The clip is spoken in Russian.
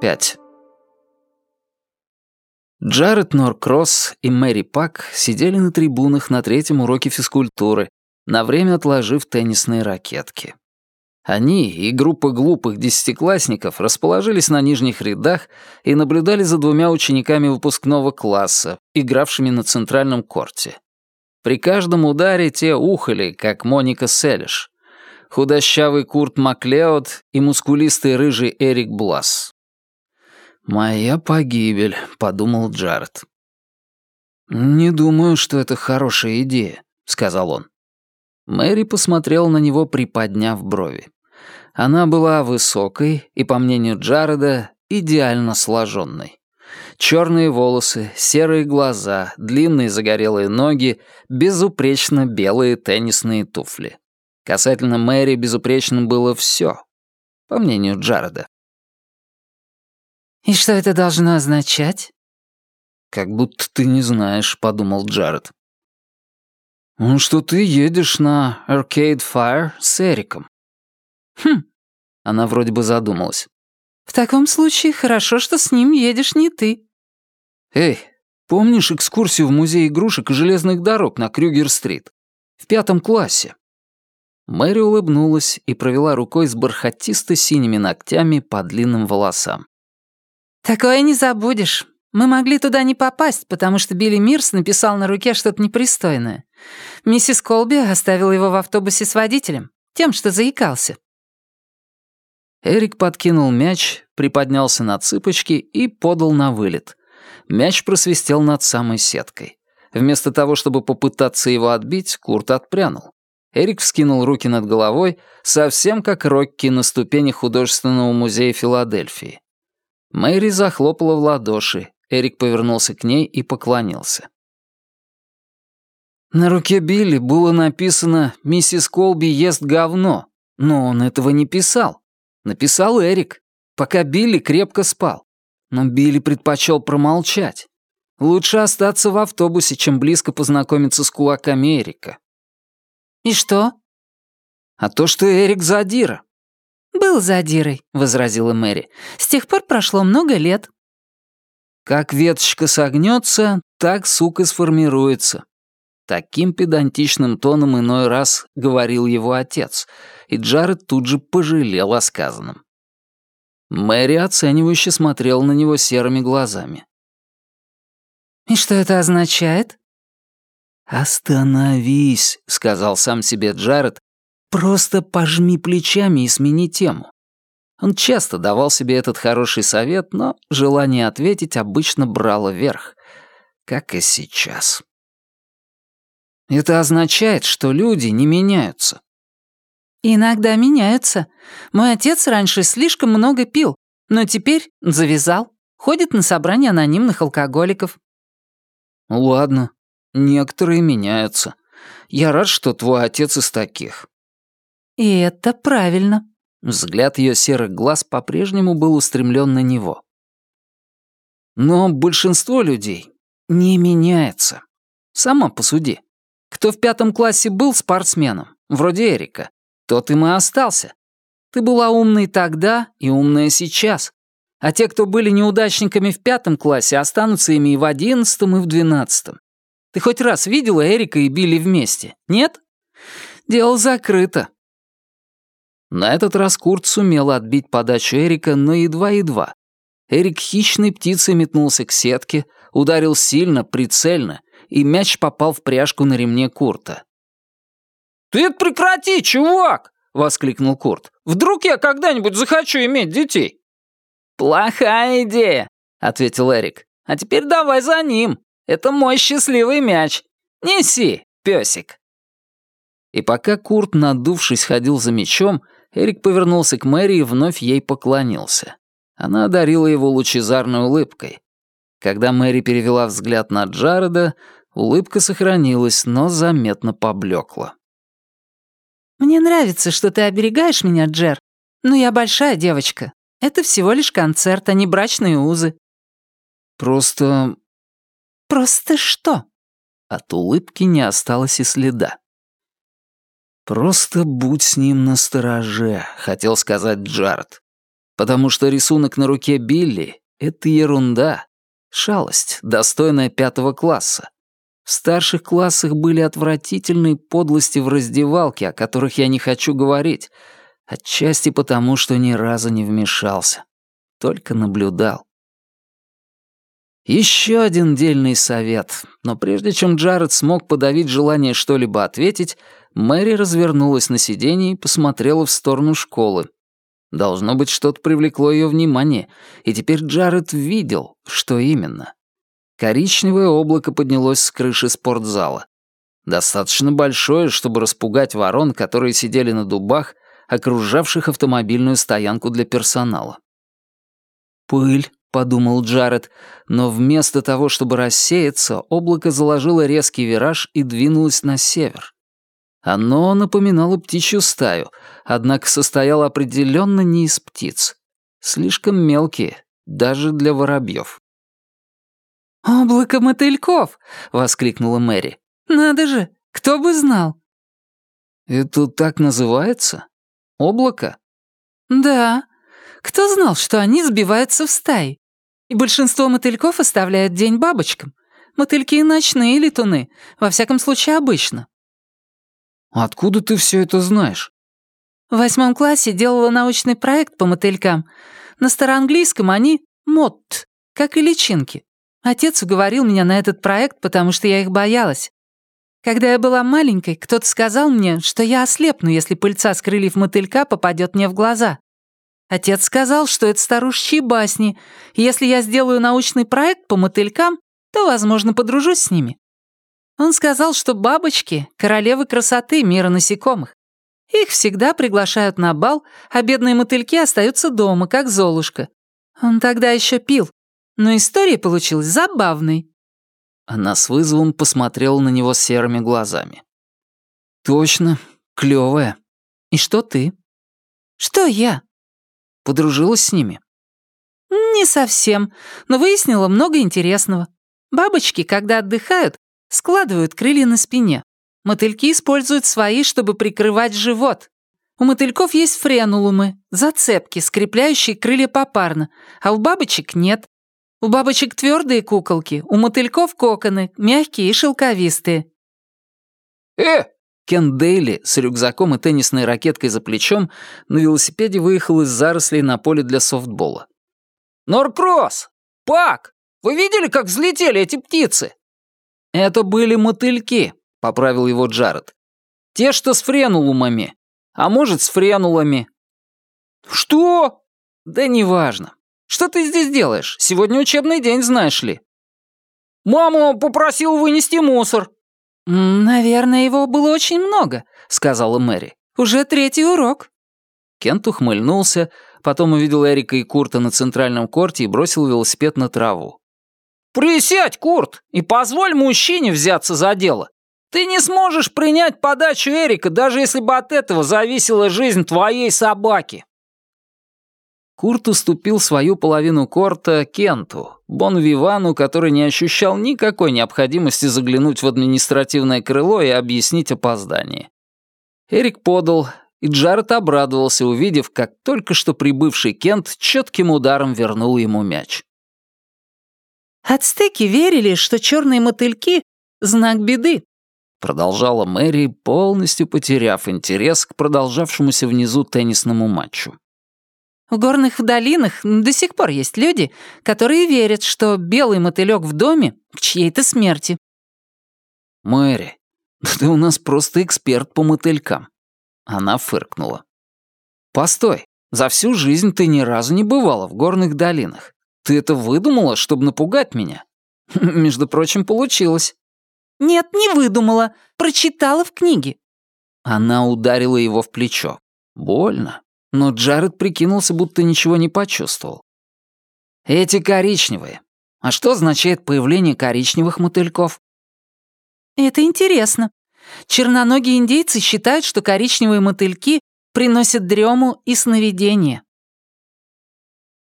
5. Джаред Норкросс и Мэри Пак сидели на трибунах на третьем уроке физкультуры, на время отложив теннисные ракетки. Они и группа глупых десятиклассников расположились на нижних рядах и наблюдали за двумя учениками выпускного класса, игравшими на центральном корте. При каждом ударе те ухали, как Моника Селиш, худощавый Курт Маклеод и мускулистый рыжий Эрик Блас. «Моя погибель», — подумал Джаред. «Не думаю, что это хорошая идея», — сказал он. Мэри посмотрел на него, приподняв брови. Она была высокой и, по мнению Джареда, идеально сложенной. Черные волосы, серые глаза, длинные загорелые ноги, безупречно белые теннисные туфли. Касательно Мэри безупречным было все, по мнению Джареда. «И что это должно означать?» «Как будто ты не знаешь», — подумал Джаред. «Ну, что ты едешь на Arcade Fire с Эриком». «Хм». Она вроде бы задумалась. «В таком случае хорошо, что с ним едешь не ты». «Эй, помнишь экскурсию в музей игрушек и железных дорог на Крюгер-стрит? В пятом классе?» Мэри улыбнулась и провела рукой с бархатисто-синими ногтями по длинным волосам. «Такое не забудешь. Мы могли туда не попасть, потому что Билли Мирс написал на руке что-то непристойное. Миссис Колби оставила его в автобусе с водителем, тем, что заикался». Эрик подкинул мяч, приподнялся на цыпочки и подал на вылет. Мяч просвистел над самой сеткой. Вместо того, чтобы попытаться его отбить, Курт отпрянул. Эрик вскинул руки над головой, совсем как Рокки на ступени художественного музея Филадельфии. Мэри захлопала в ладоши, Эрик повернулся к ней и поклонился. На руке Билли было написано «Миссис Колби ест говно», но он этого не писал. Написал Эрик, пока Билли крепко спал. Но Билли предпочел промолчать. Лучше остаться в автобусе, чем близко познакомиться с кулаками Эрика. «И что?» «А то, что Эрик задира». «Был задирой», — возразила Мэри. «С тех пор прошло много лет». «Как веточка согнется, так сук и сформируется». Таким педантичным тоном иной раз говорил его отец, и Джаред тут же пожалел о сказанном. Мэри оценивающе смотрел на него серыми глазами. «И что это означает?» «Остановись», — сказал сам себе Джаред, «просто пожми плечами и смени тему». Он часто давал себе этот хороший совет, но желание ответить обычно брало верх, как и сейчас. Это означает, что люди не меняются. Иногда меняются. Мой отец раньше слишком много пил, но теперь завязал. Ходит на собрания анонимных алкоголиков. Ладно, Некоторые меняются. Я рад, что твой отец из таких». «И это правильно». Взгляд ее серых глаз по-прежнему был устремлен на него. «Но большинство людей не меняется. Сама посуди. Кто в пятом классе был спортсменом, вроде Эрика, тот им и остался. Ты была умной тогда и умная сейчас. А те, кто были неудачниками в пятом классе, останутся ими и в одиннадцатом, и в двенадцатом. Ты хоть раз видела Эрика и Билли вместе? Нет? Дело закрыто». На этот раз Курт сумел отбить подачу Эрика, но едва-едва. Эрик хищной птицей метнулся к сетке, ударил сильно, прицельно, и мяч попал в пряжку на ремне Курта. «Ты это прекрати, чувак!» — воскликнул Курт. «Вдруг я когда-нибудь захочу иметь детей?» «Плохая идея», — ответил Эрик. «А теперь давай за ним». Это мой счастливый мяч. Неси, песик. И пока Курт, надувшись, ходил за мячом, Эрик повернулся к Мэри и вновь ей поклонился. Она одарила его лучезарной улыбкой. Когда Мэри перевела взгляд на Джареда, улыбка сохранилась, но заметно поблекла. «Мне нравится, что ты оберегаешь меня, Джер. Но я большая девочка. Это всего лишь концерт, а не брачные узы». «Просто «Просто что?» От улыбки не осталось и следа. «Просто будь с ним настороже», — хотел сказать Джаред. Потому что рисунок на руке Билли — это ерунда, шалость, достойная пятого класса. В старших классах были отвратительные подлости в раздевалке, о которых я не хочу говорить, отчасти потому, что ни разу не вмешался, только наблюдал. Еще один дельный совет, но прежде чем Джаред смог подавить желание что-либо ответить, Мэри развернулась на сиденье и посмотрела в сторону школы. Должно быть, что-то привлекло ее внимание, и теперь Джаред видел, что именно. Коричневое облако поднялось с крыши спортзала. Достаточно большое, чтобы распугать ворон, которые сидели на дубах, окружавших автомобильную стоянку для персонала. «Пыль», — подумал Джаред, но вместо того, чтобы рассеяться, облако заложило резкий вираж и двинулось на север. Оно напоминало птичью стаю, однако состояло определенно не из птиц. Слишком мелкие, даже для воробьев. «Облако мотыльков!» — воскликнула Мэри. «Надо же, кто бы знал!» «Это так называется? Облако?» «Да. Кто знал, что они сбиваются в стаи? И большинство мотыльков оставляют день бабочкам. Мотыльки ночные летуны, во всяком случае обычно». «Откуда ты все это знаешь?» В восьмом классе делала научный проект по мотылькам. На староанглийском они «мот», как и личинки. Отец уговорил меня на этот проект, потому что я их боялась. Когда я была маленькой, кто-то сказал мне, что я ослепну, если пыльца с крыльев мотылька попадет мне в глаза. Отец сказал, что это старушечьи басни, если я сделаю научный проект по мотылькам, то, возможно, подружусь с ними. Он сказал, что бабочки — королевы красоты мира насекомых. Их всегда приглашают на бал, а бедные мотыльки остаются дома, как Золушка. Он тогда еще пил, но история получилась забавной». Она с вызовом посмотрела на него серыми глазами. «Точно, клёвая. И что ты?» «Что я?» «Подружилась с ними?» «Не совсем, но выяснила много интересного. Бабочки, когда отдыхают, складывают крылья на спине. Мотыльки используют свои, чтобы прикрывать живот. У мотыльков есть френулумы, зацепки, скрепляющие крылья попарно, а у бабочек нет. У бабочек твердые куколки, у мотыльков коконы, мягкие и шелковистые. «Э!» Кен Дейли с рюкзаком и теннисной ракеткой за плечом на велосипеде выехал из зарослей на поле для софтбола. «Норкросс! Пак! Вы видели, как взлетели эти птицы?» «Это были мотыльки», — поправил его Джаред. «Те, что с френулумами. А может, с френулами». «Что?» «Да неважно. Что ты здесь делаешь? Сегодня учебный день, знаешь ли». «Мама попросила вынести мусор». «Наверное, его было очень много», — сказала Мэри. «Уже третий урок». Кент ухмыльнулся, потом увидел Эрика и Курта на центральном корте и бросил велосипед на траву. «Присядь, Курт, и позволь мужчине взяться за дело. Ты не сможешь принять подачу Эрика, даже если бы от этого зависела жизнь твоей собаки». Курт уступил свою половину корта Кенту, Бон Вивану, который не ощущал никакой необходимости заглянуть в административное крыло и объяснить опоздание. Эрик подал, и Джаред обрадовался, увидев, как только что прибывший Кент четким ударом вернул ему мяч. «Ацтеки верили, что черные мотыльки — знак беды», продолжала Мэри, полностью потеряв интерес к продолжавшемуся внизу теннисному матчу. В горных долинах до сих пор есть люди, которые верят, что белый мотылёк в доме к чьей-то смерти. «Мэри, ты у нас просто эксперт по мотылькам». Она фыркнула. «Постой, за всю жизнь ты ни разу не бывала в горных долинах. Ты это выдумала, чтобы напугать меня? Между прочим, получилось». «Нет, не выдумала. Прочитала в книге». Она ударила его в плечо. Больно но Джаред прикинулся, будто ничего не почувствовал. «Эти коричневые. А что означает появление коричневых мотыльков?» «Это интересно. Черноногие индейцы считают, что коричневые мотыльки приносят дрему и сновидения».